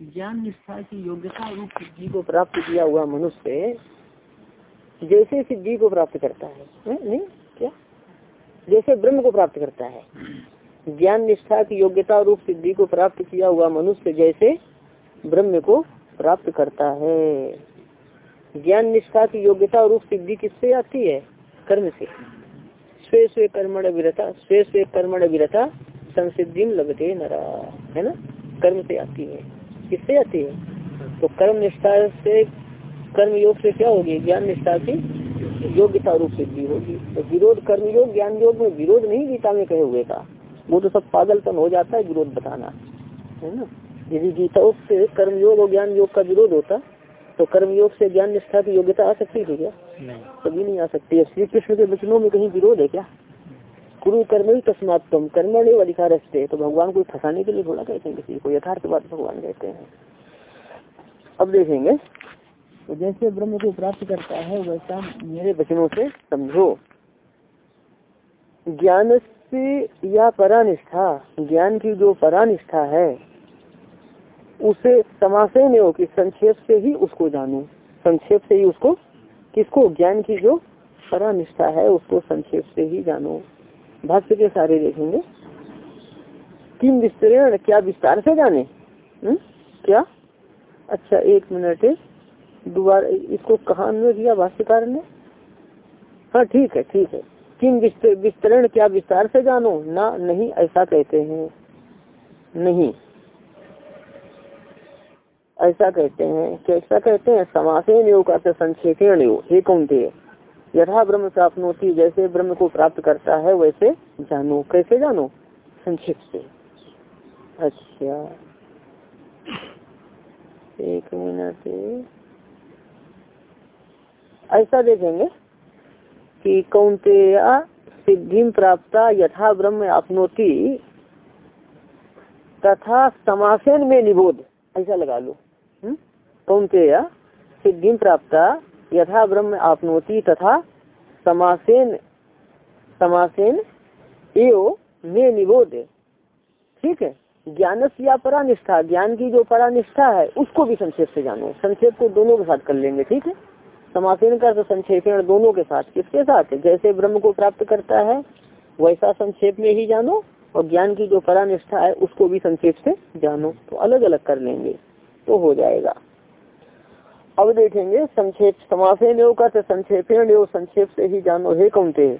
ज्ञान निष्ठा की योग्यता रूप सिद्धि को प्राप्त किया हुआ मनुष्य जैसे सिद्धि को प्राप्त करता है? नहीं? क्या? जैसे ब्रह्म को प्राप्त करता है। ज्ञान निष्ठा की योग्यता रूप सिद्धि को प्राप्त किया हुआ मनुष्य जैसे ब्रह्म को प्राप्त करता है। ज्ञान निष्ठा की योग्यता रूप सिद्धि किससे आती है? कर्म से। स्वे स्वे कर्मण विरता, स्वे स्वे कर्मण विरता, संसिद्धि लगते नरा, है ना? कर्म से आती है। किससे आती है? तो कर्म निष्ठा से कर्म योग से क्या होगी? ज्ञान निष्ठा की योग्यता रूप सिद्धि होगी। तो विरोध कर्म योग ज्ञान योग में विरोध नहीं गीता में कहे हुए का वो तो सब पागलपन हो जाता है विरोध बताना है ना? यदि गीता से कर्म योग और ज्ञान योग का विरोध होता तो कर्म योग से ज्ञान निष्ठा की योग्यता आ सकती थी क्या? कभी नहीं आ सकती। है श्री कृष्ण के वचनों में कहीं विरोध है क्या? कुरु कर्म ही तस्मात तुम कर्म अधिकार रखते तो भगवान को फंसाने के लिए थोड़ा कहते हैं किसी को। यथार्थ बात भगवान कहते हैं। अब देखेंगे। तो जैसे ब्रह्म को प्राप्त करता है वैसा मेरे वचनों से समझो। ज्ञान से या परानिष्ठा। ज्ञान की जो परानिष्ठा है उसे समाशय में हो कि संक्षेप से ही उसको जानू। संक्षेप से ही उसको किसको? ज्ञान की जो परानिष्ठा है उसको संक्षेप से ही जानो। भाष्य के सारे देखेंगे। किम विस्तरण क्या विस्तार से जाने? हुँ? क्या? अच्छा एक मिनट दोबारा इसको कहा अन्वय किया भाष्यकार ने? हाँ ठीक है ठीक है। किम विस्तरण क्या विस्तार से जानो? ना, नहीं, ऐसा कहते हैं। नहीं। ऐसा कहते हैं कैसा कहते हैं? समासेन योग संक्षेपण योग हे कौन थे? यथा ब्रह्म प्राप्त जैसे ब्रह्म को प्राप्त करता है, वैसे जानो। कैसे जानो? संक्षिप्त से। अच्छा। एक मिनट। ऐसा देखेंगे कि कौनते सिद्धि प्राप्त यथा ब्रह्म आपनोति, तथा समासेन में निबोध। ऐसा लगा लो। कौनते सिद्धि प्राप्त यथा ब्रह्म आपनोति तथा समासेन समासेन एव में निबोध। ठीक है? ज्ञान या परानिष्ठा, ज्ञान की जो परानिष्ठा है, उसको भी संक्षेप से जानो। संक्षेप को दोनों के साथ कर लेंगे, ठीक है? समासेन का तो संक्षेपण दोनों के साथ। किसके साथ? जैसे ब्रह्म को प्राप्त करता है, वैसा संक्षेप में ही जानो, और ज्ञान की जो परानिष्ठा है, उसको भी संक्षेप से जानो। तो अलग अलग कर लेंगे तो हो जाएगा। अब देखेंगे, संक्षेप समासेन योग का संक्षेपेण संक्षेप से ही जानो हे कौनते?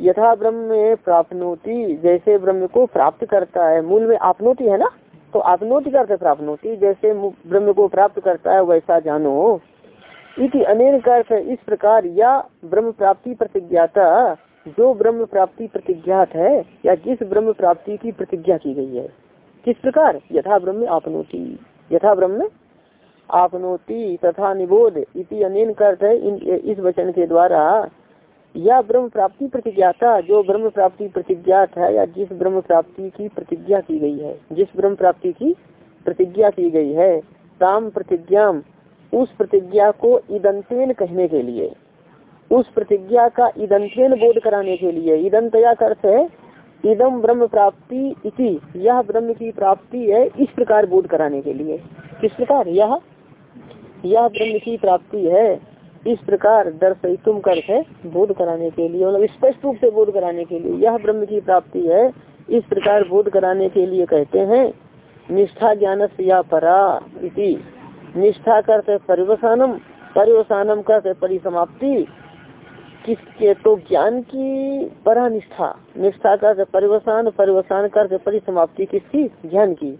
यथा ब्रह्म प्राप्नोति, जैसे ब्रह्म को प्राप्त करता है, मूल में आपनोति है ना? तो आपनोति करते प्राप्नोति, जैसे ब्रह्म को प्राप्त करता है, वैसा जानो। इति अनेक अर्थ इस प्रकार, या ब्रह्म प्राप्ति प्रतिज्ञाता, जो ब्रह्म प्राप्ति प्रतिज्ञात है, या जिस ब्रह्म प्राप्ति की प्रतिज्ञा की गई है। किस प्रकार? यथा ब्रह्म आपनोति। यथा ब्रह्म आपनोति तथा निबोध इति अनेन अर्थ है इस वचन के द्वारा। या ब्रह्म प्राप्ति प्रतिज्ञाता, जो ब्रह्म प्राप्ति प्रतिज्ञात है, या जिस ब्रह्म प्राप्ति की प्रतिज्ञा की गई है, जिस ब्रह्म प्राप्ति की प्रतिज्ञा की गई है, ताम प्रतिज्ञा उस प्रतिज्ञा को इदंतेन कहने के लिए। उस प्रतिज्ञा का इदंतेन बोध कराने के लिए। इदंतया का अर्थ है इदम ब्रह्म प्राप्ति इति, यह ब्रह्म की प्राप्ति है, इस प्रकार बोध कराने के लिए। किस प्रकार? यह यह ब्रह्म की प्राप्ति है, इस प्रकार दर्शितुम कर है, बोध कराने के लिए मतलब स्पष्ट रूप से बोध कराने के लिए। यह ब्रह्म की प्राप्ति है, इस प्रकार बोध कराने के लिए कहते हैं, निष्ठा ज्ञान से या परा इति। निष्ठा करते परिवसानम परिवसानम करते परिसमाप्ति। किसके तो ज्ञान की परा निष्ठा। निष्ठा करते परिवसान परिवसान करते परिसमाप्ति किसकी? ज्ञान की।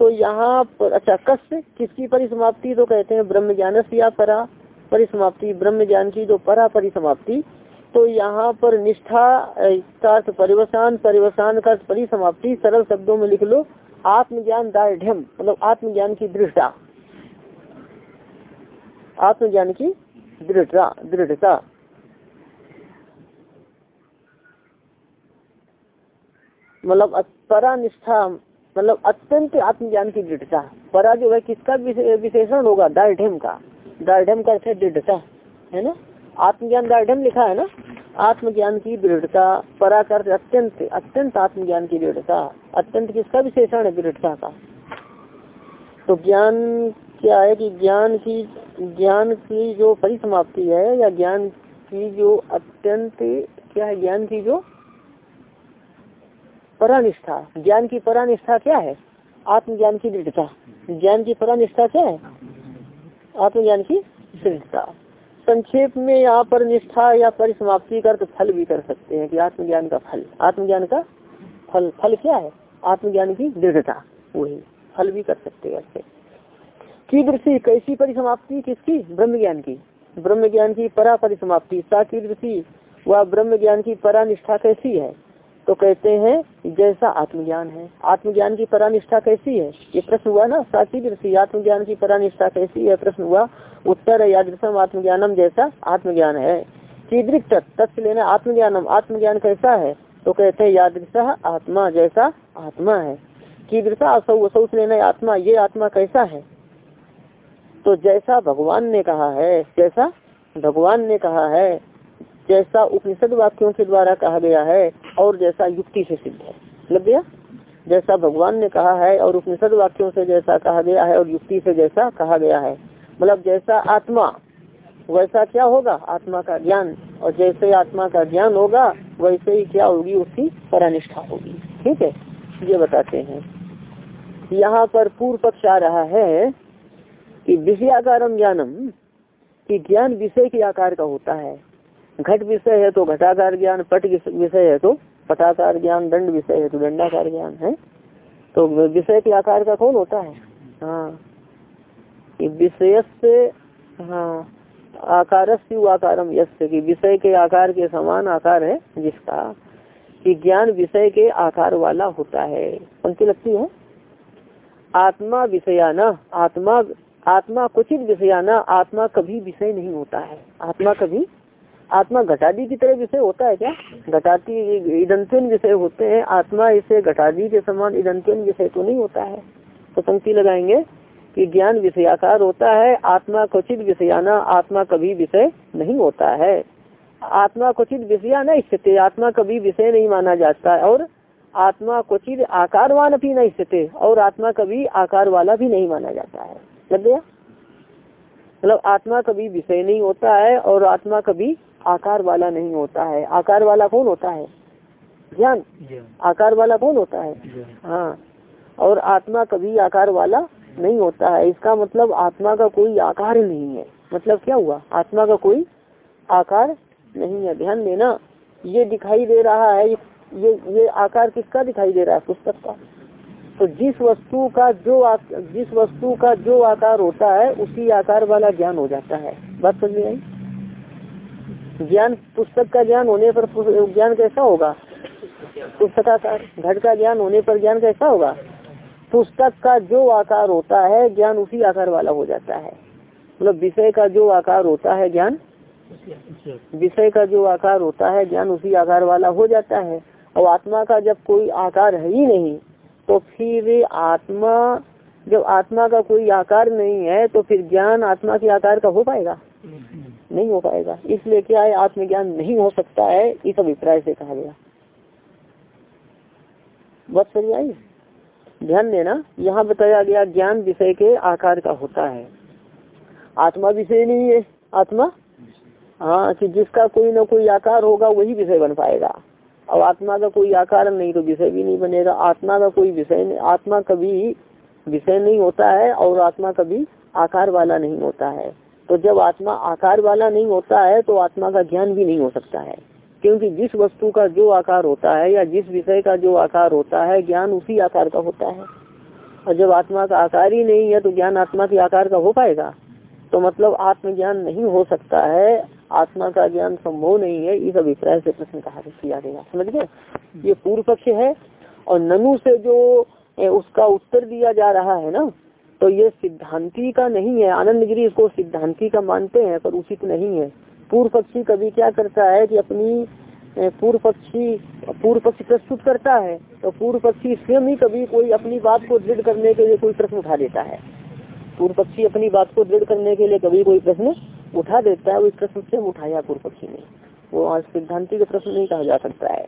तो यहाँ पर अच्छा कस किसकी परिसमाप्ति? तो कहते हैं ब्रह्म ज्ञान या परा परिसमाप्ति ब्रह्म ज्ञान की जो परा परिसमाप्ति तो यहाँ पर निष्ठा का परिवसान परिवसान का परिसमाप्ति, सरल शब्दों में लिख लो, आत्मज्ञान दाढ़ मतलब आत्मज्ञान की दृढ़ता। आत्मज्ञान की दृढ़ता दृढ़ता। मतलब परा निष्ठा मतलब अत्यंत आत्मज्ञान की दृढ़ता। परा जो है किसका विशेषण होगा? दार्ढ्यम का। दार्ढ्यम का अर्थ है दृढ़ता, है ना? आत्मज्ञान दार्ढ्यम लिखा है ना? आत्मज्ञान की दृढ़ता पराकर अत्यंत अत्यंत आत्मज्ञान की दृढ़ता। अत्यंत किसका विशेषण है? दृढ़ता का। तो ज्ञान क्या है कि ज्ञान की ज्ञान की जो परिसमाप्ति है या ज्ञान की जो अत्यंत, क्या है? ज्ञान की जो परानिष्ठा। ज्ञान की परानिष्ठा क्या है? आत्मज्ञान की दृढ़ता। ज्ञान की परानिष्ठा क्या है? आत्मज्ञान की दृढ़ता। संक्षेप में यहाँ पर निष्ठा या परिसमाप्ति कर तो फल भी कर सकते हैं कि आत्मज्ञान का फल। आत्मज्ञान का फल फल क्या है? आत्मज्ञान की दृढ़ता। वही फल भी कर सकते हैं ऐसे। कीदृशी, कैसी परिसमाप्ति किसकी? ब्रह्म ज्ञान की। ब्रह्म ज्ञान की परा परिसमाप्ति सा कीदृशी वह ब्रह्म ज्ञान की परा निष्ठा कैसी है? तो कहते हैं, जैसा आत्मज्ञान है। आत्मज्ञान की परानिष्ठा कैसी है? ये प्रश्न हुआ ना? साची दृष्टि आत्मज्ञान की परानिष्ठा कैसी है? प्रश्न हुआ, उत्तर है, यादृशम आत्मज्ञानम जैसा आत्मज्ञान है। कीदृक तत्व लेना आत्मज्ञानम। आत्मज्ञान कैसा है? तो कहते हैं, यादृश आत्मा जैसा आत्मा है। कीदृशा असौ असौ लेना आत्मा, ये आत्मा कैसा है? तो जैसा भगवान ने कहा है, जैसा भगवान ने कहा है जैसा उपनिषद वाक्यों के द्वारा कहा गया है और जैसा युक्ति से सिद्ध है। लग गया? जैसा भगवान ने कहा है और उपनिषद वाक्यों से जैसा कहा गया है और युक्ति से जैसा कहा गया है। मतलब जैसा आत्मा, वैसा क्या होगा? आत्मा का ज्ञान। और जैसे आत्मा का ज्ञान होगा, वैसे ही क्या होगी? उसकी परानिष्ठा होगी। ठीक है? ये बताते हैं। यहाँ पर पूर्व पक्ष आ रहा है कि विषयाकारम ज्ञानम, कि ज्ञान विषय के आकार का होता है। घट विषय है तो घटाकार ज्ञान, पट विषय है तो पटाकार ज्ञान, दंड विषय है तो दंडाकार ज्ञान है। तो विषय के आकार का कौन होता है? हाँ। विषय से हाँ आकार यश की विषय के आकार के समान आकार है जिसका, कि ज्ञान विषय के आकार वाला होता है। पंक्ति लगती है। आत्मा विषयाना, आत्मा आत्मा कुचित विषयाना, आत्मा कभी विषय नहीं होता है। आत्मा कभी आत्मा घटादी की तरह विषय होता है क्या? घटाती इदंतन विषय होते हैं, आत्मा इसे घटादी के समान इदंतन विषय तो नहीं होता है। तो पंक्ति लगाएँगे कि ज्ञान विषयाकार होता है, आत्मा क्वचित विषयाना, आत्मा कभी विषय नहीं होता है। आत्मा क्वचित विषया स्थित आत्मा कभी विषय नहीं माना जाता है, और आत्मा क्वचित आकारवान भी नहीं स्थित और आत्मा कभी आकार वाला भी नहीं माना जाता है। मतलब आत्मा कभी विषय नहीं होता है, और आत्मा कभी आकार वाला नहीं होता है। आकार वाला कौन होता है? ज्ञान। आकार वाला कौन होता है? हाँ। और आत्मा कभी आकार वाला नहीं होता है। इसका मतलब आत्मा का कोई आकार नहीं है। मतलब क्या हुआ? आत्मा का कोई आकार नहीं है। ध्यान देना ये दिखाई दे रहा है ये ये आकार किसका दिखाई दे रहा है? पुस्तक का। तो जिस वस्तु का जो आ, जिस वस्तु का जो आकार होता है उसी आकार वाला ज्ञान हो जाता है। बात समझ में आई? ज्ञान, पुस्तक का ज्ञान होने पर ज्ञान कैसा होगा? पुस्तकाकार, घट का ज्ञान होने पर ज्ञान कैसा होगा? पुस्तक का जो आकार होता है, ज्ञान उसी आकार वाला हो जाता है। मतलब विषय का जो आकार होता है, ज्ञान, विषय का जो आकार होता है, ज्ञान उसी आकार वाला हो जाता है। और आत्मा का जब कोई आकार है ही नहीं तो फिर आत्मा, जब आत्मा का कोई आकार नहीं है तो फिर ज्ञान आत्मा के आकार का हो पाएगा? नहीं हो पाएगा। इसलिए क्या है, आत्मज्ञान नहीं हो सकता है, इस अभिप्राय से कहा गया। बस सही आई? ध्यान देना, यहाँ बताया गया ज्ञान विषय के आकार का होता है। आत्मा विषय नहीं है। आत्मा? हाँ कि जिसका कोई ना कोई आकार होगा, वही विषय बन पाएगा। अब आत्मा का कोई आकार नहीं तो विषय भी नहीं बनेगा। आत्मा का कोई विषय नहीं, आत्मा कभी विषय नहीं होता है, और आत्मा कभी आकार वाला नहीं होता है। तो जब आत्मा आकार वाला नहीं होता है तो आत्मा का ज्ञान भी नहीं हो सकता है। क्योंकि जिस वस्तु का जो आकार होता है या जिस विषय का जो आकार होता है, ज्ञान उसी आकार का होता है। और जब आत्मा का आकार ही नहीं है तो ज्ञान आत्मा के आकार का हो पाएगा। तो मतलब आत्मज्ञान नहीं हो सकता है, आत्मा का ज्ञान संभव नहीं है, इस अभिप्राय से प्रश्न कहा किया गया समझ गए? ये पूर्व पक्ष है, और ननु से जो उसका उत्तर दिया जा रहा है ना तो ये सिद्धांति का नहीं है। आनंद गिरी इसको सिद्धांति का मानते हैं, पर उचित नहीं है। पूर्व पक्षी कभी क्या करता है कि अपनी पूर्व पक्षी पूर्व पक्षी प्रस्तुत करता है तो पूर्व पक्षी स्वयं ही कभी कोई अपनी बात को दृढ़ करने के लिए कोई प्रश्न उठा देता है। पूर्व पक्षी अपनी बात को दृढ़ करने के लिए कभी कोई प्रश्न उठा देता है, वो प्रश्न स्वयं उठाया पूर्व पक्षी ने। वो आज सिद्धांति का प्रश्न नहीं कहा जा सकता है।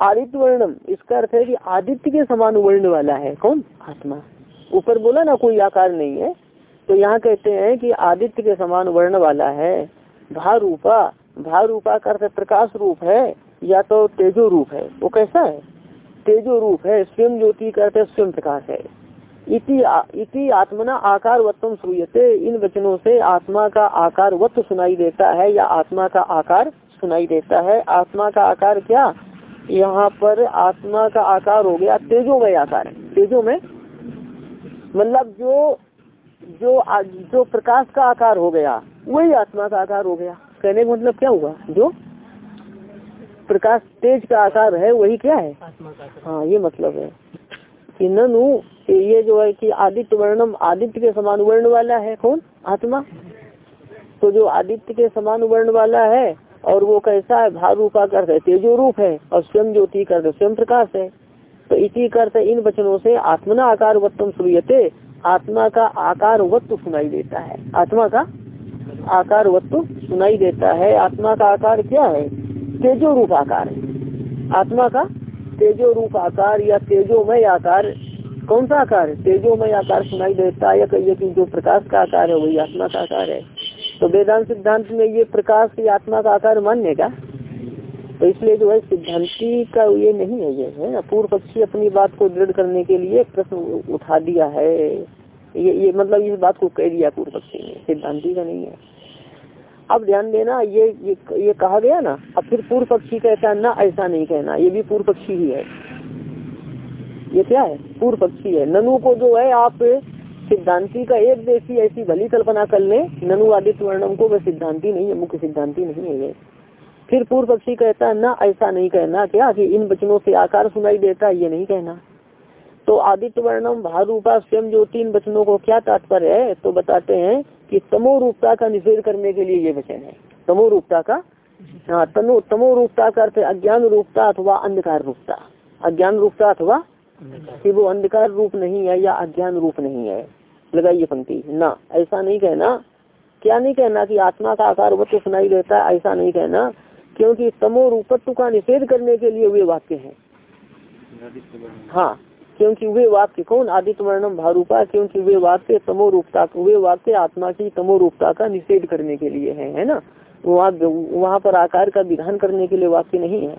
आदित्य वर्णम, इसका अर्थ है कि आदित्य के समान वर्ण वाला है। कौन? आत्मा। ऊपर बोला ना कोई आकार नहीं है तो यहाँ कहते हैं कि आदित्य के समान वर्ण वाला है। भारूपा भारूपा का अर्थ प्रकाश रूप है या तो तेजो रूप है। वो कैसा है? तेजो रूप है स्वयं ज्योति का अर्थ स्वयं प्रकाश है। इति, इति आत्मना आकार वत्तम श्रूयते। इन वचनों से आत्मा का आकार वत्त सुनाई देता है या आत्मा का आकार सुनाई देता है। आत्मा का आकार क्या? यहाँ पर आत्मा का आकार हो गया तेजो में आकार तेजो में मतलब जो जो जो प्रकाश का आकार हो गया वही आत्मा का आकार हो गया। कहने का मतलब क्या हुआ? जो प्रकाश तेज का आकार है वही क्या है? हाँ ये मतलब है। कि ननु ये जो है कि आदित्य वर्णम आदित्य के समान वर्ण वाला है कौन? आत्मा। तो जो आदित्य के समान वर्ण वाला है और वो कैसा है? भार रूपा कर है तेजो रूप है और स्वयं ज्योति कर स्वयं प्रकाश है। तो इसी कर इन वचनों से आत्मना आकार वत्तम सुयते आत्मा का आकार वत्व सुनाई देता है। आत्मा का आकार वत्व सुनाई देता है। आत्मा का आकार क्या है? तेजो रूप आकार आत्मा का तेजो रूप आकार या तेजोमय आकार कौन सा आकार तेजोमय आकार सुनाई देता है या कहिए कि जो प्रकाश का आकार है, वही आत्मा का आकार है। तो वेदांत सिद्धांत में ये प्रकाश की आत्मा का आकार मान्य का तो इसलिए जो है सिद्धांति का ये नहीं है ये है। पूर्व पक्षी अपनी बात को दृढ़ करने के लिए प्रश्न उठा दिया है। ये ये मतलब इस बात को कह दिया पूर्व पक्षी ने। सिद्धांति का नहीं है। अब ध्यान देना ये ये, ये कहा गया ना अब फिर पूर्व पक्षी कहता है ना ऐसा नहीं कहना। ये भी पूर्व पक्षी ही है। ये क्या है? पूर्व पक्षी है। ननु को जो है आप सिद्धांति का एक देशी ऐसी भली कल्पना कर ले ननु आदित्य वर्णम को वह सिद्धांति नहीं है मुख्य सिद्धांति नहीं है ये। फिर पूर्व पक्षी कहता है ना ऐसा नहीं कहना। क्या कि इन वचनों से आकार सुनाई देता है? ये नहीं कहना। तो आदित्य वर्णम भारूपा स्वयं जो तीन वचनों को क्या तात्पर्य है तो बताते हैं कि तमो रूपता का निषेध करने के लिए ये वचन है। तमो रूपता का? हाँ तमो तमो रूपता का अर्थ अज्ञान रूपता अथवा अंधकार रूपता अज्ञान रूपता अथवा कि वो अंधकार रूप नहीं है या अज्ञान रूप नहीं है। लगाइए पंक्ति। ना ऐसा नहीं कहना। क्या नहीं कहना कि आत्मा का आकार वत्व सुनाई देता है ऐसा नहीं कहना। क्योंकि तमो रूपत्व का निषेध करने के लिए वे वाक्य है। हाँ क्योंकि वे वाक्य कौन? आदित्य वर्णम भारूपा, क्योंकि वे वाक्य तमो रूपता, वे वाक्य आत्मा की तमो रूपता का निषेध करने के लिए है है ना? वहाँ वहाँ पर आकार का विधान करने के लिए वाक्य नहीं है।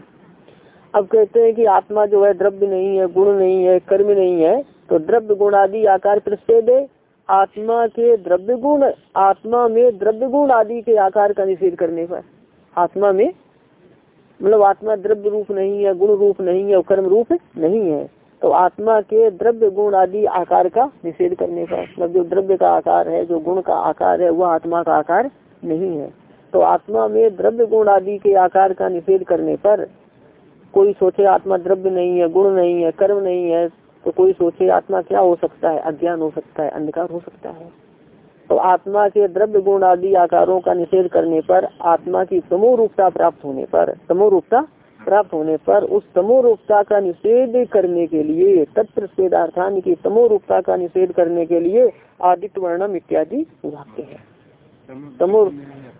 अब कहते हैं कि आत्मा जो है द्रव्य नहीं है, गुण नहीं है, कर्म नहीं है तो द्रव्य गुण आदि आकार प्रच्छेद आत्मा के द्रव्य गुण, आत्मा में द्रव्य गुण आदि के आकार का निषेध करने पर, आत्मा में मतलब आत्मा द्रव्य रूप नहीं है, गुण रूप नहीं है और कर्म रूप नहीं है। तो आत्मा के द्रव्य गुण आदि आकार का निषेध करने पर मतलब जो द्रव्य का आकार है, जो गुण का आकार है, वह आत्मा का आकार नहीं है। तो आत्मा में द्रव्य गुण आदि के आकार का निषेध करने पर कोई सोचे आत्मा द्रव्य नहीं है, गुण नहीं है, कर्म नहीं है तो कोई सोचे आत्मा क्या हो सकता है? अज्ञान हो सकता है, अंधकार हो सकता है। तो आत्मा के द्रव्य गुण आदि आकारों का निषेध करने पर, आत्मा की समूह रूपता प्राप्त होने पर, समूह रूपता प्राप्त होने पर, उस समूह रूपता का निषेध करने के लिए तत्प्रदार्थान की समूह रूपता का निषेध करने के लिए आदित्य वर्णम इत्यादि वाक्य है।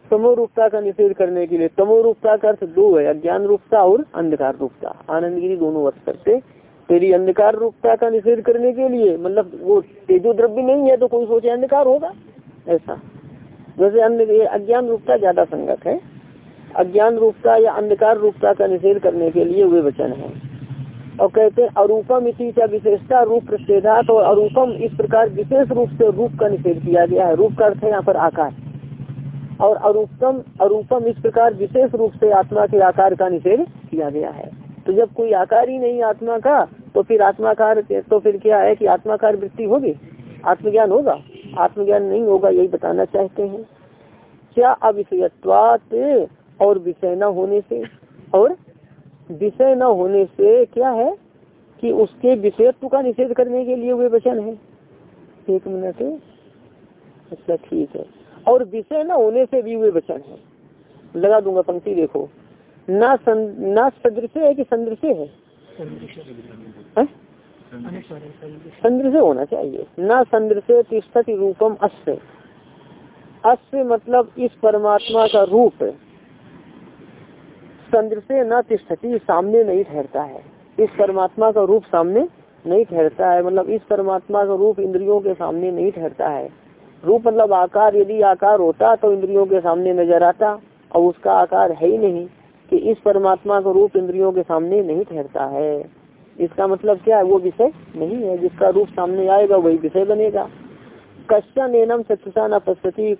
समूह रूपता का निषेध करने के लिए तमो रूपता का अर्थ दो है, अज्ञान रूपता और अंधकार रूपता। आनंद गिरी दोनों अर्थ करते। तेरी अंधकार रूपता का निषेध करने के लिए मतलब वो तेजो द्रव्य नहीं है तो कोई सोचे अंधकार होगा? ऐसा। वैसे अन्य अज्ञान रूपता ज़्यादा संगत है। अज्ञान रूपता या अंधकार रूपता का निषेध करने के लिए वे वचन है। और कहते हैं, अरूपम इसी का विशेषता रूप प्रतिषेधा तो अरूपम इस प्रकार विशेष रूप से रूप का निषेध किया गया है। रूप का अर्थ है यहाँ पर आकार। और अरूपम अरूपम इस प्रकार विशेष रूप से आत्मा के आकार का निषेध किया गया है। तो जब कोई आकार ही नहीं आत्मा का तो फिर आत्माकार तो फिर क्या है कि आत्माकार वृत्ति होगी? आत्मज्ञान होगा? आत्मज्ञान नहीं होगा, यही बताना चाहते हैं। क्या अविषयत्वात और विषय न होने से और विषय न होने से क्या है कि उसके विषयत्व का निषेध करने के लिए वे वचन है? एक मिनट। अच्छा ठीक है। और विषय न होने से भी वे वचन है। लगा दूँगा पंक्ति, देखो। ना ना सदृश है कि संदृश है? संदृश। होना चाहिए। न संदृश तिष्ठति रूपम अस्य। अस्य मतलब इस परमात्मा का रूप। चंद्र से न तिष्ठती सामने नहीं ठहरता है। इस परमात्मा का रूप सामने नहीं ठहरता है। मतलब इस परमात्मा का रूप इंद्रियों के सामने नहीं ठहरता है। रूप मतलब आकार यदि आकार होता तो इंद्रियों के सामने नज़र आता और उसका आकार है ही नहीं। कि इस परमात्मा का रूप इंद्रियों के सामने नहीं ठहरता है। इसका मतलब क्या है? वो विषय नहीं है। जिसका रूप सामने आएगा, वही विषय बनेगा। कश्चन एनम चक्षुषा न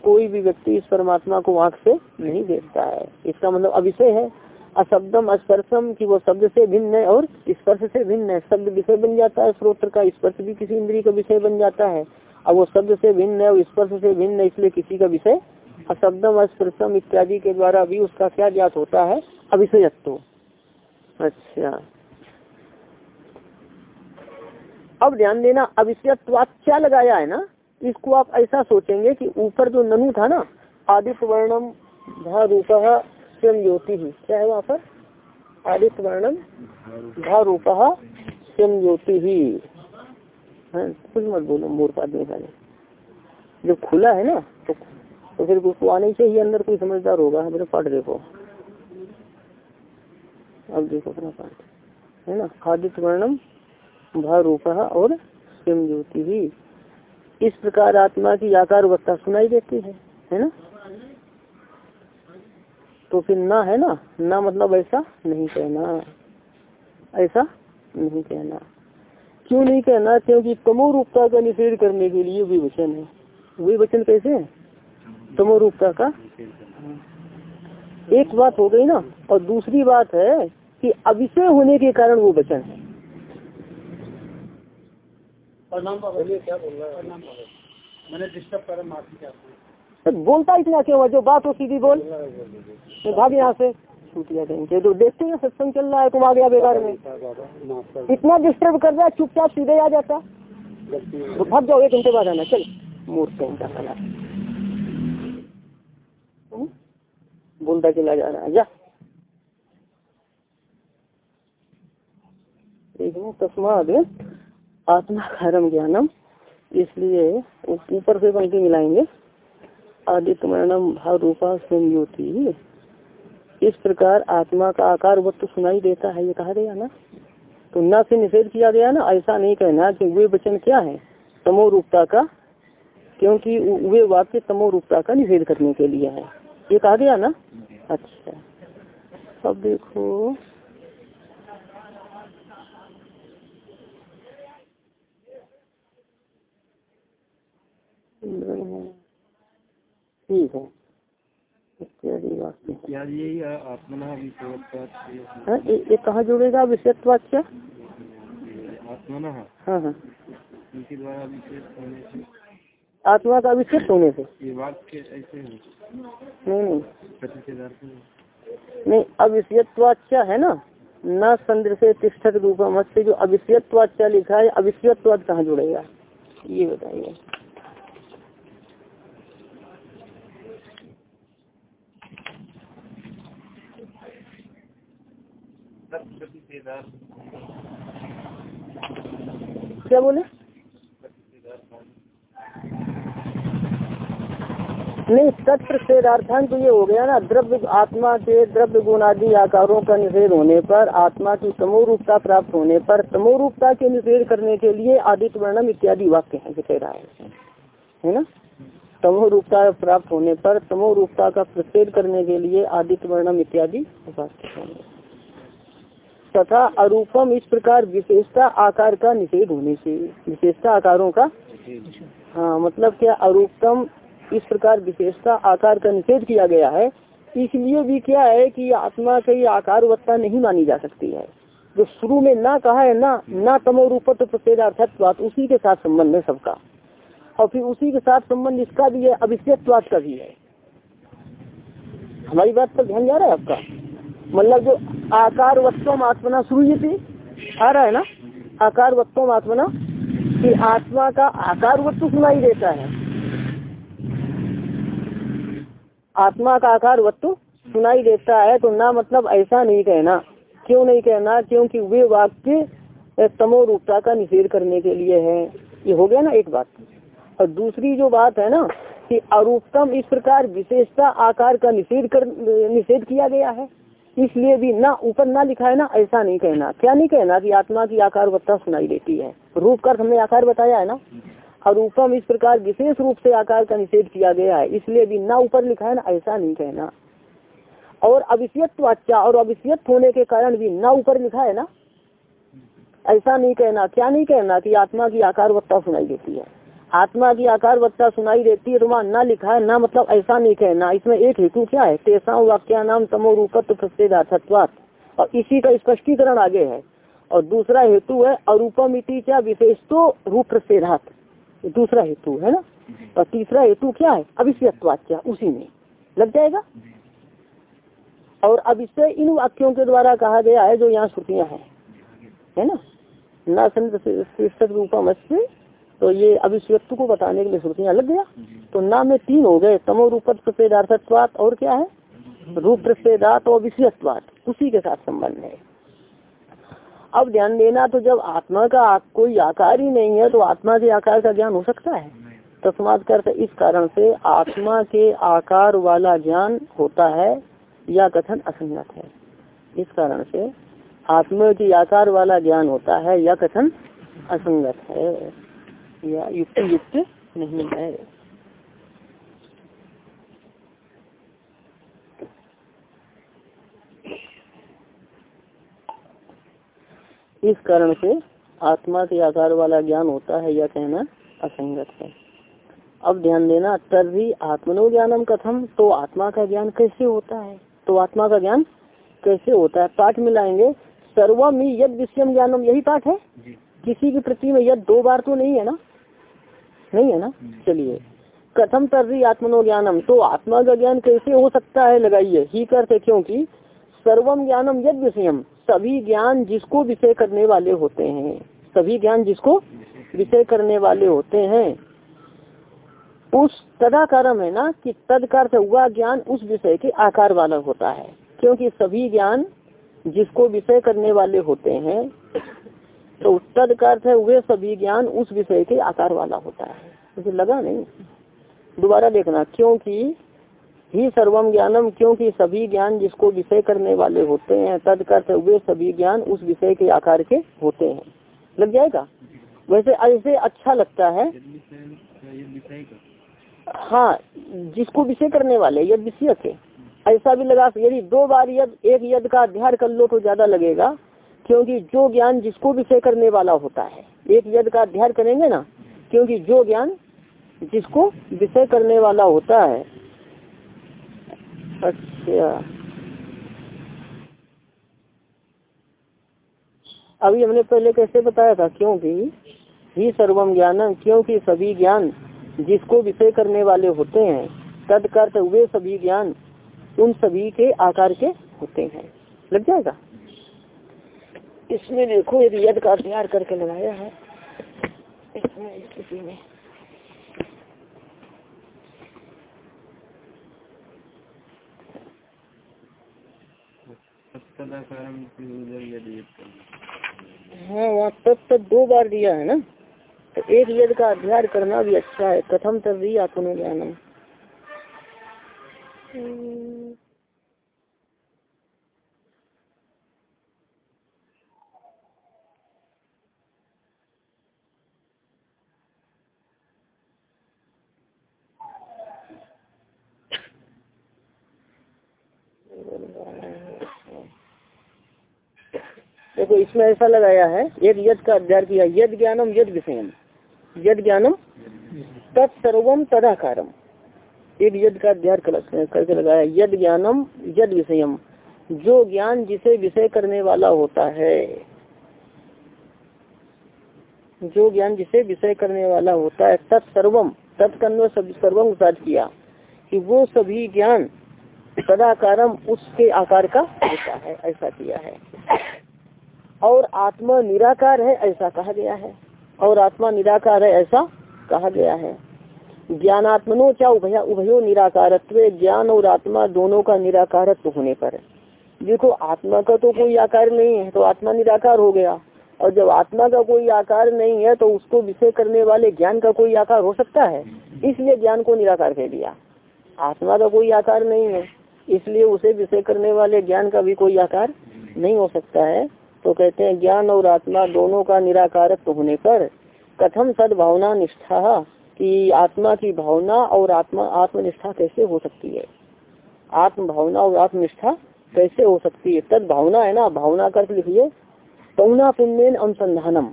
कोई भी व्यक्ति इस परमात्मा को आँख से नहीं देखता है। इसका मतलब अविषय है। अशब्दम स्पर्शम की वो शब्द से भिन्न है और स्पर्श से भिन्न है। शब्द विषय बन जाता है स्रोत्र का, स्पर्श भी किसी इंद्री का विषय बन जाता है। अब वो शब्द से भिन्न है और स्पर्श से भिन्न है, इसलिए किसी का विषय अशब्दम स्पर्शम इत्यादि के द्वारा भी उसका क्या ज्ञात होता है? अविषयत्व अच्छा। अब ध्यान देना अविषयत्वात क्या लगाया है ना? इसको आप ऐसा सोचेंगे कि ऊपर जो ननु था ना आदित्य वर्णम धा रूप स्वयं ज्योति ही क्या है वहाँ पर? आदित्य वर्णम धा रूप स्वयं ज्योति ही, कुछ मत बोलो, मूर्ख आदमी वाले जब खुला है ना तो तो फिर उसको आने चाहिए अंदर कोई समझदार होगा मेरे पाठ देखो। अब देखो अपना पाठ। है ना? आदित्य वर्णम भा रूप और स्वयं ज्योति ही। इस प्रकार आत्मा की आकार वक्ता सुनाई देती है है ना? तो फिर ना, है ना? ना मतलब ऐसा नहीं कहना। ऐसा नहीं कहना। क्यों नहीं कहना? क्योंकि तमो रूपता का निषेध करने के लिए भी वचन है। वही वचन कैसे है? तमो रूपता का एक बात हो गई ना और दूसरी बात है कि अविषय होने के कारण वो वचन है। क्या है? मैंने डिस्टर्ब करा माफ़ी चाहता हूँ बोलता इतना क्यों हुआ? जो बात हो सीधी बोल। भाग यहाँ से। छूट गया कहीं तो देखते हैं सत्संग चल रहा है तुम आ गया बेकार में इतना डिस्टर्ब कर रहा है चुपचाप सीधे आ जाता। तो भाग जाओ एक घंटे बाद आना। चल मूर्ख का बोलता चला जा रहा है, जा। तस्माद आत्मा खरम ज्ञानम, इसलिए ऊपर से पंक्ति मिलाएँगे। आदित्य मरणम भाव रूपा स्वयं ज्योति इस प्रकार आत्मा का आकार वक्त तो सुनाई देता है, ये कहा गया ना। तो न से निषेध किया गया ना, ऐसा नहीं कहना कि वे वचन क्या है तमो रूपता का, क्योंकि वे वाक्य तमो रूपता का निषेध करने के लिए है। ये कहा गया ना? अच्छा। अब देखो। ठीक है। इत्यादि हाँ, ये कहाँ जुड़ेगा विषयत्वाच्य हाँ हाँ। आत्मा का अविषेक होने से। नहीं नहीं। नहीं अविषयत्वाच्य है ना? न चंद्र से तिष्ठत रूपम से जो अविषयत्वाच्य लिखा है अविषयत्वाद कहाँ जुड़ेगा? ये बताइए। क्या बोले? नहीं तत्प्रसेदार्थान तो ये हो गया ना द्रव्य आत्मा के द्रव्य गुण आदि आकारों का निषेध होने पर आत्मा की समूरूपता प्राप्त होने पर समूरूपता के निषेध करने के लिए आदित्य वर्णम इत्यादि वाक्य है कह रहा है। है ना? तमो रूपता प्राप्त होने पर तमो रूपता का प्रतिषेध करने के लिए आदित्य वर्णम इत्यादि वाक्य तथा अरूपम इस प्रकार विशेषता आकार का निषेध होने से विशेषता आकारों का? हाँ मतलब क्या अरूपम इस प्रकार विशेषता आकार का निषेध किया गया है। इसलिए भी क्या है कि आत्मा की आकारवत्ता नहीं मानी जा सकती है। जो शुरू में ना कहा है, ना ना तमो रूपत्व प्रत्येगार्थक बात उसी के साथ संबंध है सबका। और फिर उसी के साथ संबंध इसका भी है अभिषेकवाद का भी है। हमारी बात पर ध्यान जा रहा है आपका? मतलब जो आकार वत्वम आत्मना थी, आ रहा है ना? आकार वत्वम आत्मना, कि आत्मा का आकार वत्व सुनाई देता है। आत्मा का आकार वत्व सुनाई देता है तो ना मतलब ऐसा नहीं कहना। क्यों नहीं कहना? क्योंकि वे वाक्य तमो रूपता का निषेध करने के लिए है। ये हो गया ना एक बात। और दूसरी जो बात है ना, कि अरूपतम इस प्रकार विशेषता आकार का निषेध कर, निषेध किया गया है। इसलिए भी ना ऊपर ना लिखा है ना ऐसा नहीं कहना। क्या नहीं कहना कि आत्मा की आकार वत्ता सुनाई देती है? रूप का हमने आकार बताया है ना। और रूपम इस प्रकार विशेष रूप से आकार का निषेध किया गया है। इसलिए भी ना ऊपर लिखा है, ना ऐसा नहीं कहना। और अविषयत्व वाच्या और अविषयत्व होने के कारण भी ना ऊपर लिखा है ना? ऐसा नहीं कहना। क्या नहीं कहना कि आत्मा की आकार वत्ता सुनाई देती है? आत्मा की आकार वत्ता सुनाई देती है तो ना लिखा है, ना मतलब ऐसा नहीं कहना। इसमें एक हेतु क्या है? तेसा वाक्या नाम तमो रूपत्व प्रसिद्धार्थत्वात और इसी का स्पष्टीकरण आगे है। और दूसरा हेतु है अरूपम इति क्या विशेष तो रूप प्रसिद्धार्थ दूसरा हेतु है ना? और तीसरा हेतु क्या है? अविषयत्वाच्या, उसी में। लग जाएगा? और अब इससे इन वाक्यों के द्वारा कहा गया है जो यहाँ श्रुतियाँ हैं। है ना? न शीर्षक रूपम से तो ये अभिश्वत्व को बताने के लिए श्रुतियाँ लग गया। तो ना में तीन हो गए तमो प्रसेदार्थत्वात और क्या है? रूप प्रसेदात और विषयत्वात, उसी के साथ संबंध है। अब ध्यान देना तो जब आत्मा का कोई आकार ही नहीं है तो आत्मा के आकार का ज्ञान हो सकता है। तस्मात करते इस कारण से आत्मा के आकार वाला ज्ञान होता है, या कथन असंगत है। इस कारण से आत्मा की आकार वाला ज्ञान होता है, या कथन असंगत है। या युक्त युक्त नहीं है। इस कारण से आत्मा के आकार वाला ज्ञान होता है या कहना असंगत है। अब ध्यान देना तभी आत्मनो ज्ञानम कथम तो आत्मा का ज्ञान कैसे होता है? तो आत्मा का ज्ञान कैसे होता है? पाठ मिलाएँगे सर्वम ही यद विषयम ज्ञानम यही पाठ है? किसी की प्रति में यद दो बार तो नहीं है ना? नहीं है ना? चलिए कथम तर्री आत्मनो ज्ञानम तो आत्मा का ज्ञान कैसे हो सकता है? लगाइए ही करते क्योंकि सर्वम ज्ञानम यद विषयम। सभी ज्ञान जिसको विषय करने वाले होते हैं, सभी ज्ञान जिसको विषय करने वाले होते हैं। उस तदाकारम है ना, कि तद का अर्थ हुआ ज्ञान उस विषय के आकार वाला होता है, क्योंकि सभी ज्ञान जिसको विषय करने वाले होते हैं तो तद का है वे सभी ज्ञान उस विषय के आकार वाला होता है। मुझे लगा नहीं। दोबारा देखना, क्योंकि ही सर्वम ज्ञानम, क्योंकि सभी ज्ञान जिसको विषय करने वाले होते हैं तद करते हुए सभी ज्ञान उस विषय के आकार के होते हैं। लग जाएगा? वैसे ऐसे अच्छा लगता है। हाँ जिसको विषय करने वाले, यद विषय थे ऐसा भी लगा, यदि दो बार यद, एक यद का अध्ययन कर लो तो ज़्यादा लगेगा, क्योंकि जो ज्ञान जिसको विषय करने वाला होता है, एक यद का अध्ययन करेंगे ना, क्योंकि जो ज्ञान जिसको विषय करने वाला होता है अच्छा। अभी हमने पहले कैसे बताया था, क्योंकि ही सर्वम ज्ञान क्योंकि सभी ज्ञान जिसको विषय करने वाले होते हैं तद करते हुए सभी ज्ञान उन सभी के आकार के होते हैं। लग जाएगा? इसमें देखो, यदि यद का तैयार करके लगाया है, इसमें स्थिति में हाँ वहाँ तब तक दो बार दिया है ना? तो एक वेद का अध्ययन करना भी अच्छा है। कथम तब भी ज्ञानम देखो, इसमें ऐसा लगाया है, यद यद का अध्ययन किया, यद ज्ञानम, यद विषयम। यद ज्ञानम तत्सर्वम तदाकारम। एक यद का अध्ययन करके लगाया, यद ज्ञानम, यद विषयम। जो ज्ञान जिसे विषय करने वाला होता है, जो ज्ञान जिसे विषय करने वाला होता है तत्सर्वम तत्कन्व सर्वम साध किया, कि वो सभी ज्ञान सदाकारम उसके आकार का होता है, ऐसा किया है। और आत्मा निराकार है, ऐसा कहा गया है। और आत्मा निराकार है, ऐसा कहा गया है। ज्ञानात्मनो क्या उभया, उभयो निराकारत्व, ज्ञान और आत्मा दोनों का निराकारत्व होने पर देखो, आत्मा का तो कोई आकार नहीं है तो आत्मा निराकार हो गया। और जब आत्मा का कोई आकार नहीं है तो उसको विषय करने वाले ज्ञान का कोई आकार हो सकता है। इसलिए ज्ञान को निराकार कह दिया। आत्मा का कोई आकार नहीं है, इसलिए उसे विषय करने वाले ज्ञान का भी कोई आकार नहीं हो सकता है। तो कहते हैं ज्ञान और आत्मा दोनों का निराकारक होने पर कथम सद्भावना निष्ठा कि आत्मा की भावना और आत्मा आत्मनिष्ठा कैसे हो सकती है? आत्म भावना और आत्मनिष्ठा कैसे हो सकती है? तद भावना है ना भावना कर लिखिए। पौना पुण्य अनुसंधानम।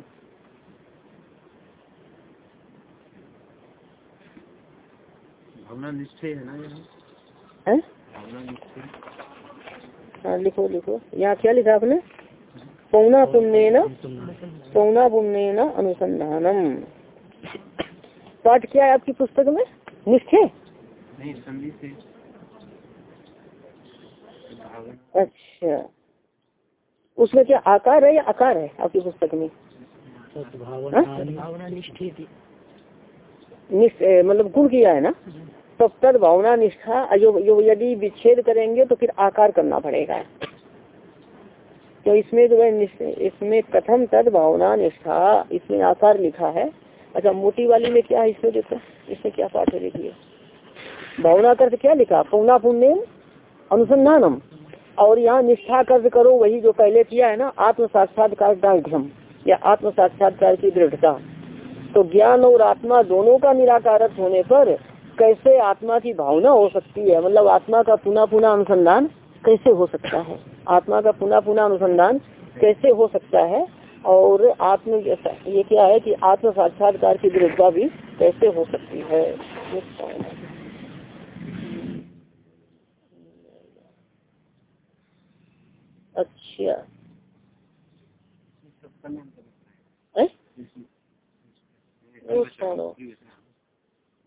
भावना निश्चय है ना है? भावना निश्चय हाँ लिखो लिखो। यहाँ क्या लिखा आपने? पौना पुण्य न पौना पुण्य न अनुसंधानम पाठ क्या है आपकी पुस्तक में? निष्ठे अच्छा। उसमें क्या आकार है या आकार है आपकी पुस्तक में? भावना निष्ठित निष्ठ ए, मतलब गुण किया है ना? तो तद भावना निष्ठा यदि विच्छेद करेंगे तो फिर आकार करना पड़ेगा। तो इसमें जो है इसमें प्रथम तद भावना निष्ठा, इसमें आकार लिखा है। अच्छा मोटी वाली में क्या है इसमें देखो, इसमें क्या पाठ है देखिए। भावना कर्थ क्या लिखा? पौना पुण्य अनुसंधानम। और यहाँ निष्ठा कर्ज करो, वही जो पहले किया है ना आत्म साक्षात्कार का या आत्म साक्षात्कार की दृढ़ता। तो ज्ञान और आत्मा दोनों का निराकारक होने पर कैसे आत्मा की भावना हो सकती है? मतलब आत्मा का पुनः पुनः अनुसंधान कैसे हो सकता है? आत्मा का पुनः पुनः अनुसंधान कैसे हो सकता है? और आत्म ये क्या है कि आत्म साक्षात्कार की दृढ़ता भी कैसे हो सकती है? अच्छा। है? छोड़ो।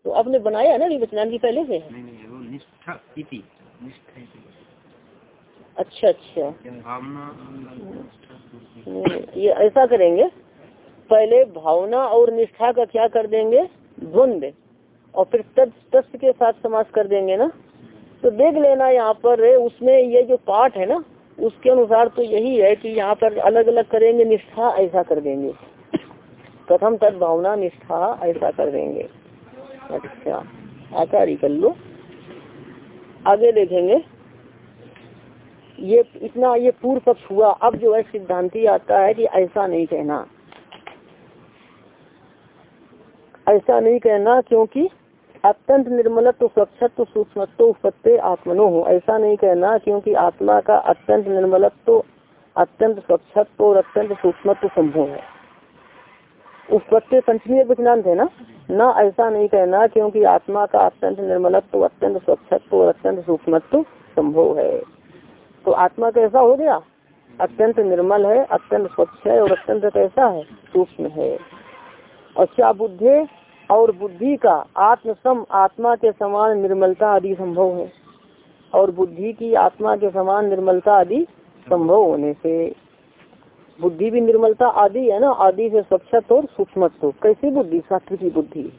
तो आपने बनाया है ना रिवचनान की पहले से? नहीं नहीं वो निष्ठा इति निष्ठा इति अच्छा अच्छा। हम्म, ये ऐसा करेंगे पहले भावना और निष्ठा का क्या कर देंगे? द्वंद। और फिर तद तस् के साथ समास कर देंगे ना? तो देख लेना यहाँ पर उसमें ये जो पाठ है ना उसके अनुसार तो यही है कि यहाँ पर अलग अलग करेंगे निष्ठा ऐसा कर देंगे। प्रथम तद भावना निष्ठा ऐसा कर देंगे। अच्छा आकार ही कर लो। आगे देखेंगे। ये इतना ये पूर्व पक्ष हुआ। अब जो है सिद्धांति आता है कि ऐसा नहीं कहना। ऐसा नहीं कहना क्योंकि अत्यंत निर्मलत्व, स्वच्छत्व उत्पत्ति आत्मनो हो। ऐसा नहीं कहना क्योंकि आत्मा का अत्यंत निर्मलत्व, अत्यंत स्वच्छत्व और अत्यंत सूक्ष्मत्व संभव है। उत्पत्ति पंचमी विज्ञान है ना? न ऐसा नहीं कहना क्योंकि आत्मा का अत्यंत निर्मलत्व, अत्यंत स्वच्छत्व और अत्यंत सूक्ष्मत्व संभव है। तो आत्मा कैसा हो गया? अत्यंत निर्मल है, अत्यंत स्वच्छ है और अत्यंत कैसा है? सूक्ष्म है। अच्छा बुद्धि और बुद्धि का आत्मसम, आत्मा के समान निर्मलता आदि संभव है? और बुद्धि की आत्मा के समान निर्मलता आदि संभव होने से। बुद्धि भी निर्मलता आदि है ना? आदि से स्वच्छत और सूक्ष्म कैसी बुद्धि? शास्त्र की बुद्धि।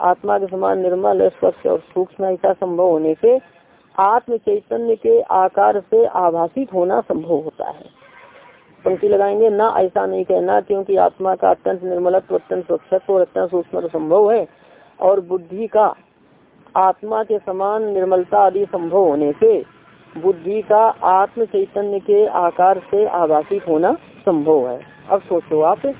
आत्मा के समान निर्मल है स्वच्छ और सूक्ष्म ऐसा संभव होने से आत्म चैतन्य के आकार से आभासित होना संभव होता है। पंक्ति लगाएँगे, ना ऐसा नहीं कहना, क्योंकि आत्मा का अत्यंत निर्मलत्व, अत्यंत स्वच्छत्व और अत्यंत सूक्ष्म संभव है, और बुद्धि का, आत्मा के समान निर्मलता आदि संभव होने से, बुद्धि का आत्म चैतन्य के आकार से आभासित होना संभव है। अब सोचो आप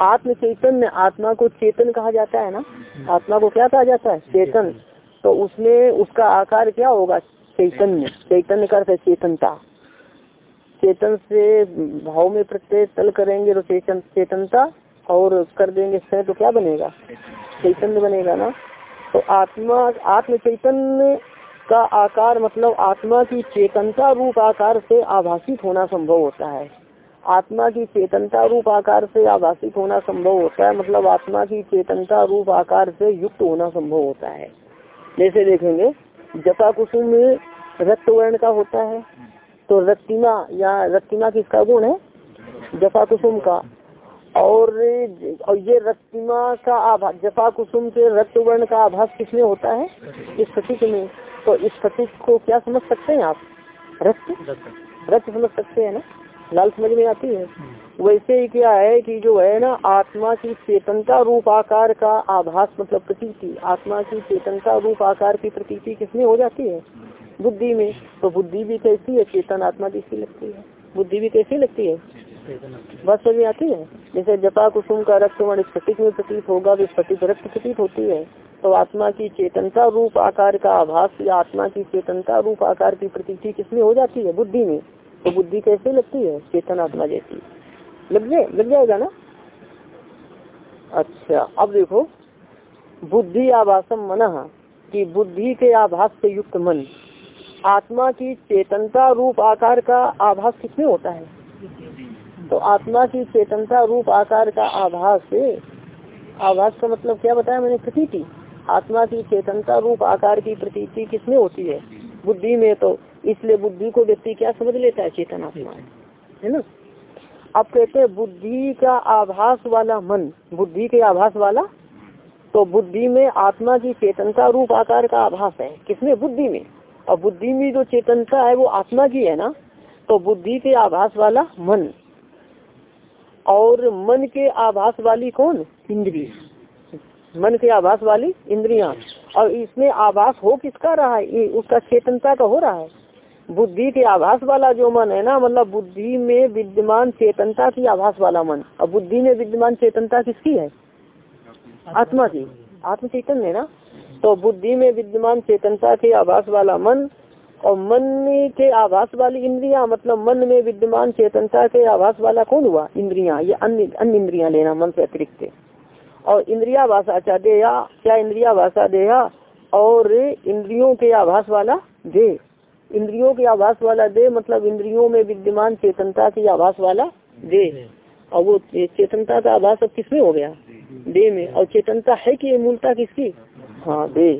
आत्म चैतन्य आत्मा को चेतन कहा जाता है ना? आत्मा को क्या कहा जाता है? चेतन। तो उसमें उसका आकार क्या होगा? चैतन्य। चैतन्य। का अर्थ है चेतनता। चेतन से भाव में प्रत्यय तल करेंगे तो चेतन चेतनता और कर देंगे से तो क्या बनेगा? चैतन्य बनेगा ना? तो आत्मा आत्म चैतन्य का आकार मतलब आत्मा की चेतनता रूप आकार से आभासित होना संभव होता है। आत्मा की चेतनता रूप आकार से आभासित होना संभव होता है मतलब आत्मा की चेतनता रूप आकार से युक्त होना संभव होता है। जैसे देखेंगे जपा कुसुम रक्त वर्ण का होता है। तो रक्तिमा या रक्तिमा किसका गुण है? जपा कुसुम का। और और ये रक्तिमा का आभास जपा कुसुम के रक्त वर्ण का आभास किसमें होता है? इस फटिक में। तो इस फटिक को क्या समझ सकते हैं आप? रक्त। रक्त समझ सकते हैं ना? लाल समझ में आती है? वैसे ही क्या है कि जो है ना, आत्मा की चेतनता रूप आकार का आभास मतलब प्रतीति, आत्मा की चेतनता रूप आकार की प्रतीति किसमें हो जाती है? बुद्धि में। तो बुद्धि भी कैसी है? चेतन आत्मा जैसी लगती है। बुद्धि भी कैसी लगती है? बस समझ आती है? जैसे जपा कुसुम का रक्त वर्ण स्फटिक में प्रतीत होगा वे स्फटिक रक्त प्रतीत होती है। तो आत्मा की चेतनता रूप आकार का आभास, या आत्मा की चेतनता रूप आकार की प्रतीति किसमें हो जाती है? बुद्धि में। तो बुद्धि कैसे लगती है? चेतन आत्मा जैसी। लग जाए, लग जाएगा ना? अच्छा अब देखो। बुद्धि आभासम मन, कि बुद्धि के आभास से युक्त मन, आत्मा की चेतनता रूप आकार का आभास किसमें होता है? तो आत्मा की चेतनता रूप आकार का आभास से, आभास का मतलब क्या बताया मैंने? प्रतीति। आत्मा की चेतनता रूप आकार की प्रतीति किसमें होती है? बुद्धि में तो इसलिए बुद्धि को व्यक्ति क्या समझ लेता है? चेतन आत्मा। है ना? अब कहते हैं बुद्धि का आभास वाला मन बुद्धि के आभास वाला? तो बुद्धि में आत्मा की चेतनता रूप आकार का आभास है। किसमें? बुद्धि में। और बुद्धि में जो चेतनता है वो आत्मा की है ना? तो बुद्धि के आभास वाला मन। और मन के आभास वाली कौन? इंद्रिय। मन के आभास वाली इंद्रिया। और इसमें आभास हो किसका रहा है? उसका चेतनता का हो रहा है। बुद्धि के आभास वाला जो मन है ना मतलब बुद्धि में विद्यमान चेतनता की आभास वाला मन। और बुद्धि में विद्यमान चेतनता किसकी है? आत्मा की। आत्म चेतन है ना? तो बुद्धि में विद्यमान चेतनता के आभास वाला मन और मन के आभास वाली इंद्रिया मतलब मन में विद्यमान चेतनता के आभास वाला कौन हुआ? इंद्रिया। ये अन्य अन्य इंद्रिया लेना मन से अतिरिक्त और इंद्रिया भाषा चाह देया क्या इंद्रिया भाषा देया और इंद्रियों के आभास वाला दे इंद्रियों के आभास वाला दे मतलब इंद्रियों में विद्यमान चेतनता की आभास वाला दे और वो चेतनता का आभास अब किसमें हो गया? दे में। और चेतनता है कि मूलता किसकी? हाँ दे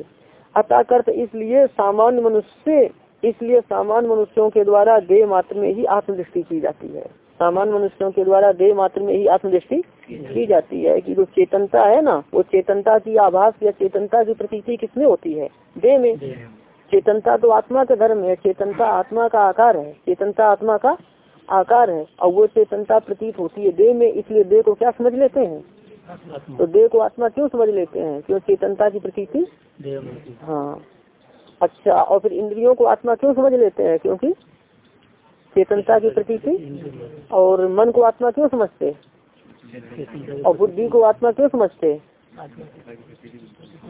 अतःकर्त इसलिए सामान्य मनुष्य इसलिए सामान्य मनुष्यों के द्वारा देह मात्र में ही आत्मदृष्टि की जाती है। सामान्य मनुष्यों के द्वारा देह मात्र में ही आत्मदृष्टि की जाती है कि जो चेतनता है ना वो चेतनता की आभास या चेतनता की प्रतीति किसमें होती है? देह में। चेतनता तो आत्मा का धर्म है चेतनता आत्मा का आकार है चेतनता आत्मा का आकार है और वो चेतनता प्रतीत होती है देह में इसलिए देह को क्या समझ लेते हैं? तो देह को आत्मा क्यों समझ लेते हैं? क्यों चेतनता की प्रतीति? हाँ। अच्छा और फिर इंद्रियों को आत्मा क्यों समझ लेते हैं? क्योंकि चेतनता की प्रतीति और मन को आत्मा क्यों समझते? और बुद्धि को आत्मा क्यों समझते?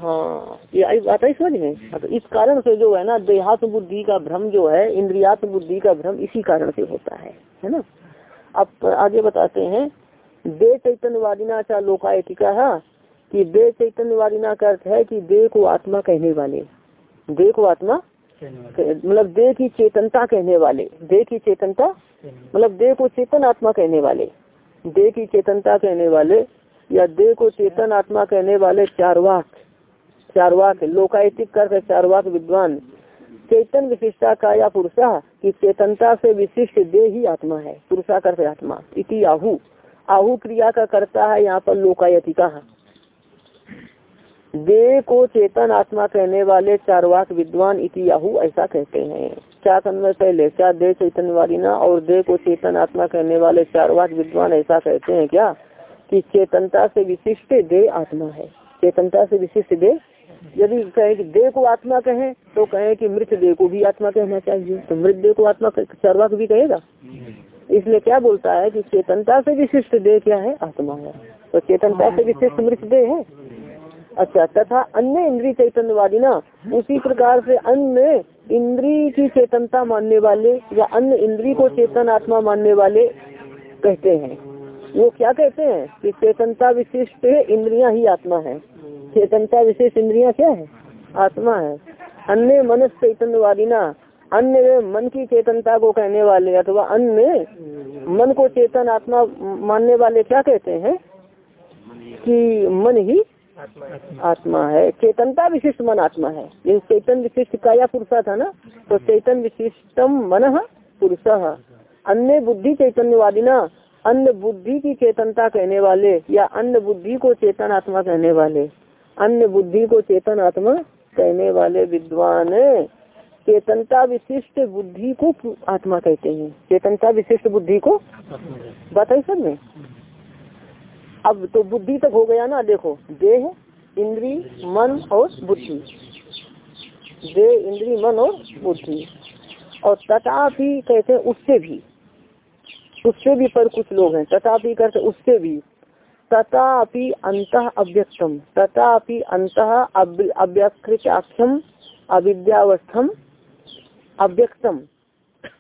हाँ ये बात है समझ में? तो इस कारण से जो है ना देहात्म बुद्धि का भ्रम जो है इंद्रियात्म बुद्धि का भ्रम इसी कारण से होता है है ना? अब आगे बताते हैं दे चैतन्यवादिना चा लोकायतिका है कि दे चैतन्यवादिना का अर्थ है कि दे को आत्मा कहने वाले दे को आत्मा मतलब देह की चेतनता कहने वाले देह की चेतनता मतलब देह को चेतन आत्मा कहने वाले देह की चेतनता कहने वाले या देह को चेतन आत्मा कहने वाले चारवाक चारवाक, लोकायतिक कर चारवाक विद्वान। चेतन विशिष्टा काया पुरुषा की चेतनता से विशिष्ट देह ही आत्मा है, पुरुषा कर आत्मा। इति आहु। आहु क्रिया का करता है यहाँ पर लोकायतिका। देह को चेतन आत्मा कहने वाले चारवाक विद्वान इति आहु ऐसा कहते हैं। क्या कन्वय पहले क्या देह चैतन्य ना, और देह को चेतन आत्मा कहने वाले चारवाक विद्वान ऐसा कहते हैं क्या? कि चेतनता से विशिष्ट दे आत्मा है। चेतनता से विशिष्ट दे यदि कहे कि देह को आत्मा कहें तो कहे कि मृत देह को भी आत्मा कहना चाहिए। तो मृत देह को आत्मा चारवाक भी कहेगा? इसलिए क्या बोलता है कि चेतनता से विशिष्ट देह क्या है? आत्मा है। तो चेतनता से विशिष्ट मृत देह है। अच्छा तथा अन्य इंद्रिय चैतन्यवादी ना उसी प्रकार से अन्य इंद्री की चेतनता मानने वाले या अन्य इंद्री को चेतन आत्मा मानने वाले कहते हैं। वो क्या कहते हैं कि चेतनता विशिष्ट इंद्रिया ही आत्मा है। चेतनता विशिष्ट इंद्रिया क्या है? आत्मा है। अन्य मन चैतन्यवादी ना अन्य मन की चेतनता को कहने वाले अथवा अन्य मन को चेतन आत्मा मानने वाले क्या कहते हैं? कि मन ही आत्मा है। चेतनता विशिष्ट मन आत्मा है। ये चेतन विशिष्ट काया पुरुषा था ना? तो चेतन विशिष्टम मन पुरुष। अन्य बुद्धि चैतन्यवादी ना अन्य बुद्धि की चेतनता कहने वाले या अन्य बुद्धि को चेतन आत्मा कहने वाले। अन्य बुद्धि को चेतन आत्मा कहने वाले विद्वान चेतनता विशिष्ट बुद्धि को आत्मा कहते हैं। चेतनता विशिष्ट बुद्धि को? बताइए सब में। अब तो बुद्धि तक हो गया ना, देखो, देह, इंद्री, मन और बुद्धि। देह, इंद्री, मन और बुद्धि। और तथापि कहते हैं, उससे भी। उससे भी पर कुछ लोग हैं। तथापि करते उससे भी। तथापि अंत अव्यक्तम। तथापि अंत अव्यकृताख्यम अविद्यावस्थम, अव्यक्तम।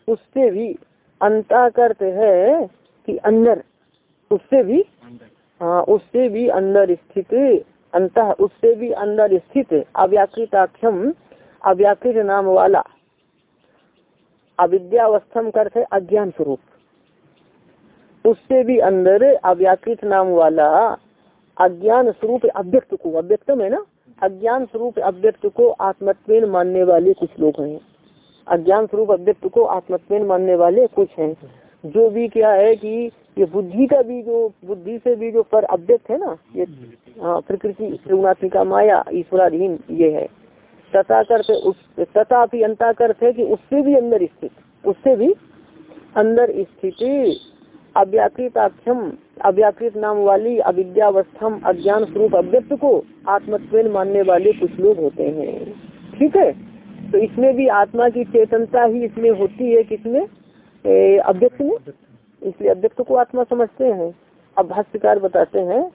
उससे भी अंत करते है कि अंदर। उससे भी हाँ उससे भी अंदर स्थित। अंत उससे भी अंदर स्थित। अव्याकृताख्यम, अव्याकृत नाम वाला। अविद्यावस्थम करते अज्ञान स्वरूप। उससे भी अंदर अव्याकृत नाम वाला अज्ञान स्वरूप अव्यक्त को, अव्यक्तम है ना? अज्ञान स्वरूप अव्यक्त को आत्मत्वेन मानने वाले कुछ लोग हैं। अज्ञान स्वरूप अव्यक्त को आत्मत्वेन मानने वाले कुछ हैं। जो भी क्या है कि ये बुद्धि का भी जो, बुद्धि से भी जो पर अव्यक्त है ना, ये हाँ प्रकृति, त्रिगुणात्मिका माया, ईश्वराधीन ये है। तथा करते उस तथा भी अंता करते कि उससे भी अंदर स्थित, उससे भी अंदर स्थिति अव्याकृताक्षम अव्याकृत नाम वाली अविद्यावस्थम अज्ञान स्वरूप अव्यक्त को आत्मत्वेन मानने वाले कुछ लोग होते हैं। ठीक है? तो इसमें भी आत्मा की चेतनता ही इसमें होती है किसमें? अव्यक्त में? इसलिए अव्यक्त को आत्मा समझते हैं। अब भाष्यकार बताते हैं,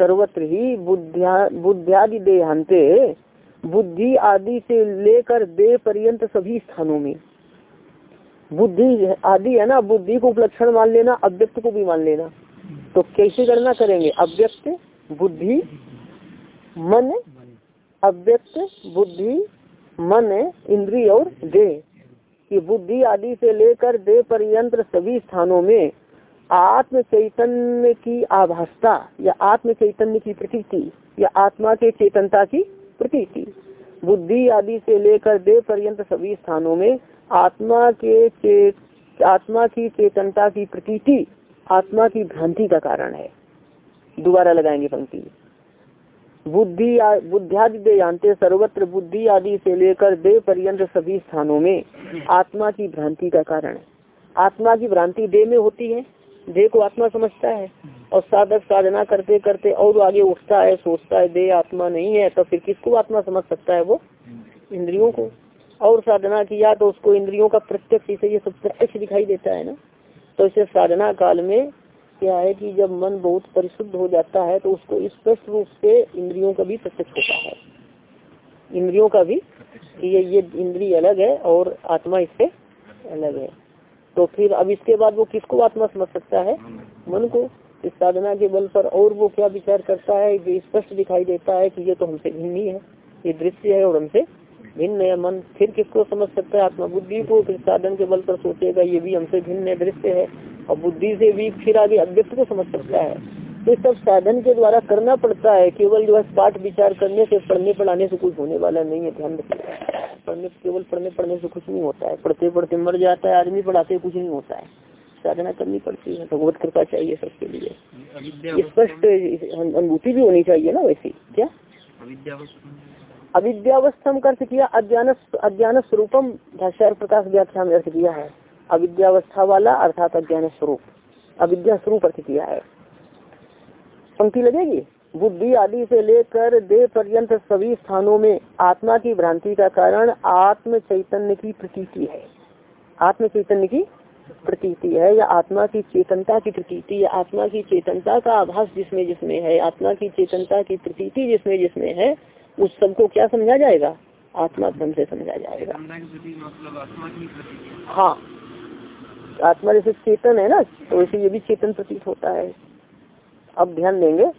सर्वत्र ही बुद्धिया, बुद्धियादि देहांते, बुद्धि आदि से लेकर देह पर्यंत सभी स्थानों में। बुद्धि आदि है ना, बुद्धि को उपलक्षण मान लेना, अव्यक्त को भी मान लेना। तो कैसे गणना करेंगे? अव्यक्त, बुद्धि, मन, अव्यक्त, बुद्धि, मन, इंद्रिय और देह। कि बुद्धि आदि से लेकर देह पर्यंत सभी स्थानों में आत्म चैतन्य की आभासता, या आत्म चैतन्य की प्रतीति, या आत्मा के चेतनता की प्रतीति। बुद्धि आदि से लेकर देह पर्यंत सभी स्थानों में आत्मा के चे, आत्मा की चेतनता की प्रतीति आत्मा की भ्रांति का कारण है। दोबारा लगाएँगे पंक्ति। बुद्धि बुद्धियादि देयांते सर्वत्र बुद्धि आदि से लेकर देह पर्यंत सभी स्थानों में आत्मा की भ्रांति का कारण है। आत्मा की भ्रांति देह में होती है देह को आत्मा समझता है और साधक साधना करते करते और आगे उठता है सोचता है देह आत्मा नहीं है तो फिर किसको आत्मा समझ सकता है वो? इंद्रियों को। और साधना किया तो उसको इंद्रियों का प्रत्यक्ष इसे ये सब प्रत्यक्ष दिखाई देता है ना? तो इसे साधना काल में क्या है कि जब मन बहुत परिशुद्ध हो जाता है तो उसको स्पष्ट रूप से इंद्रियों का भी प्रत्यक्ष होता है। इंद्रियों का भी, कि ये ये इंद्रिय अलग है और आत्मा इससे अलग है। तो फिर अब इसके बाद वो किसको आत्मा समझ सकता है? मन को। इस साधना के बल पर और वो क्या विचार करता है स्पष्ट दिखाई देता है कि ये तो हमसे भिन्न ही है, ये दृश्य है और हमसे भिन्न है मन फिर किसको समझ सकता है? आत्मा बुद्धि को फिर साधन के बल पर सोचेगा ये भी हमसे भिन्न दृश्य है। और बुद्धि से भी फिर आगे अव्यक्त को समझ सकता है। तो सब साधन के द्वारा करना पड़ता है। केवल जो है पाठ विचार करने से पढ़ने पढ़ाने से कुछ होने वाला नहीं है ध्यान रखिएगा पढ़ने केवल पढ़ने पढ़ने से कुछ नहीं होता है। पढ़ते पढ़ते मर जाता है आदमी पढ़ाते कुछ नहीं होता है। साधना करनी पड़ती है भगवत कृपा चाहिए सबके लिए। स्पष्ट अनुभूति भी होनी चाहिए ना वैसी क्या? अविद्यावस्थम का अर्थ किया अज्ञान अज्ञान स्वरूपम भाष्यार प्रकाश व्याख्या में अर्थ किया है। अविद्यावस्था वाला अर्थात अज्ञान स्वरूप अविद्या स्वरूप अर्थ किया है। पंक्ति लगेगी? बुद्धि आदि से लेकर देह पर्यंत सभी स्थानों में आत्मा की भ्रांति का कारण आत्म चैतन्य की प्रतीति है। आत्म चैतन्य की प्रतीति है या आत्मा की चेतनता की प्रतीति, या आत्मा की चेतनता का आभास जिसमें जिसमें है, आत्मा की चेतनता की प्रतीति जिसमें जिसमें है उस सबको क्या समझा जाएगा? आत्मा धर्म से समझा जाएगा। हाँ। आत्मा जैसे चेतन है ना तो वैसे ये भी चेतन प्रतीत होता है। अब ध्यान देंगे।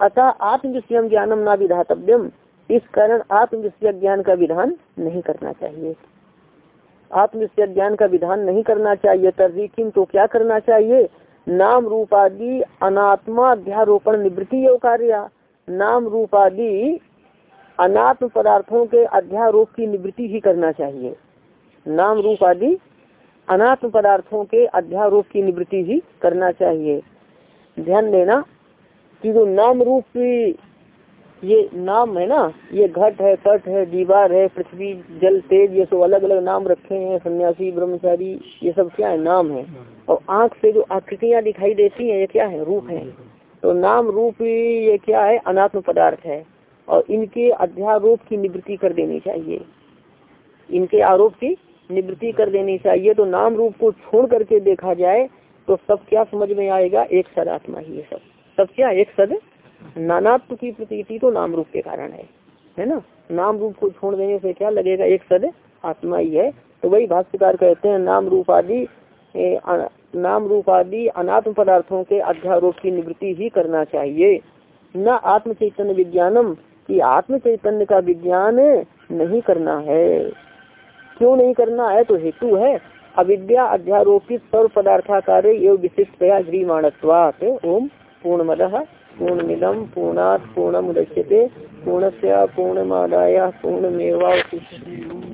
अतः आत्मविषय ज्ञानम ना विधातव्यम इस कारण आत्मविषय ज्ञान का विधान नहीं करना चाहिए। आत्मविषय ज्ञान का विधान नहीं करना चाहिए तर्जीकिन तो क्या करना चाहिए? नाम रूपादि अनात्मा अध्यारोपण निवृत्ति कार्य नाम रूपादि अनात्म पदार्थों के अध्यारोप की निवृत्ति ही करना चाहिए। नाम रूप आदि अनात्म पदार्थों के अध्यारोप की निवृत्ति ही करना चाहिए। ध्यान देना कि जो नाम रूप ये नाम है ना, ये घट है पट है, दीवार है, पृथ्वी, जल, तेज, ये सब अलग अलग नाम रखे हैं, सन्यासी, ब्रह्मचारी, ये सब क्या है, नाम है। और आँख से जो आकृतियाँ दिखाई देती हैं, ये क्या है, रूप है। तो नाम रूप ये क्या है, अनात्म पदार्थ है। और इनके अध्यारोप की निवृत्ति कर देनी चाहिए। इनके आरोप की निवृत्ति कर देनी चाहिए। तो नाम रूप को छोड़ करके देखा जाए तो सब क्या समझ में आएगा? एक सद आत्मा ही है सब। सब क्या? एक सद नानात्व की प्रतीति तो नाम रूप के कारण है। है ना? नाम रूप को छोड़ देने से क्या लगेगा? एक सद आत्मा ही है। तो वही भाष्यकार कहते हैं, नाम रूप आदि नाम रूप आदि अनात्म पदार्थों के अध्यारोप की निवृत्ति ही करना चाहिए। न आत्म चैतन्य विज्ञानम की आत्म चैतन्य का विज्ञान नहीं करना है। क्यों नहीं करना है? तो हेतु है अविद्या अध्यारोपित सर्व पदार्थाकार एवं विशिष्टया गृहमाणत्वात ओम पूर्णमद पूर्णमिदम पूर्णात पूर्णमुदच्यते। पूर्णस्य पूर्णमादाय पूर्णमेवा